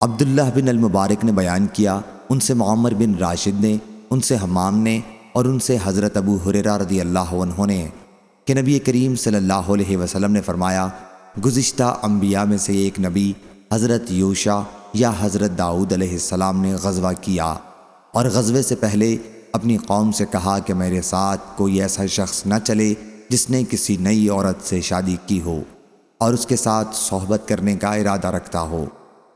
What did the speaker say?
عبداللہ بن المبارک نے بیان کیا، ان سے معمر بن راشد نے، ان سے حمام نے اور ان سے حضرت ابو حریرہ رضی اللہ عنہ نے کہ نبی کریم صلی اللہ علیہ وسلم نے فرمایا، گزشتہ انبیاء میں سے ایک نبی حضرت یوشا یا حضرت داؤد علیہ السلام نے غزوہ کیا اور غزوے سے پہلے اپنی قوم سے کہا کہ میرے ساتھ کوئی ایسا شخص نہ چلے جس نے کسی نئی عورت سے شادی کی ہو اور اس کے ساتھ صحبت کرنے کا ارادہ رکھتا ہو۔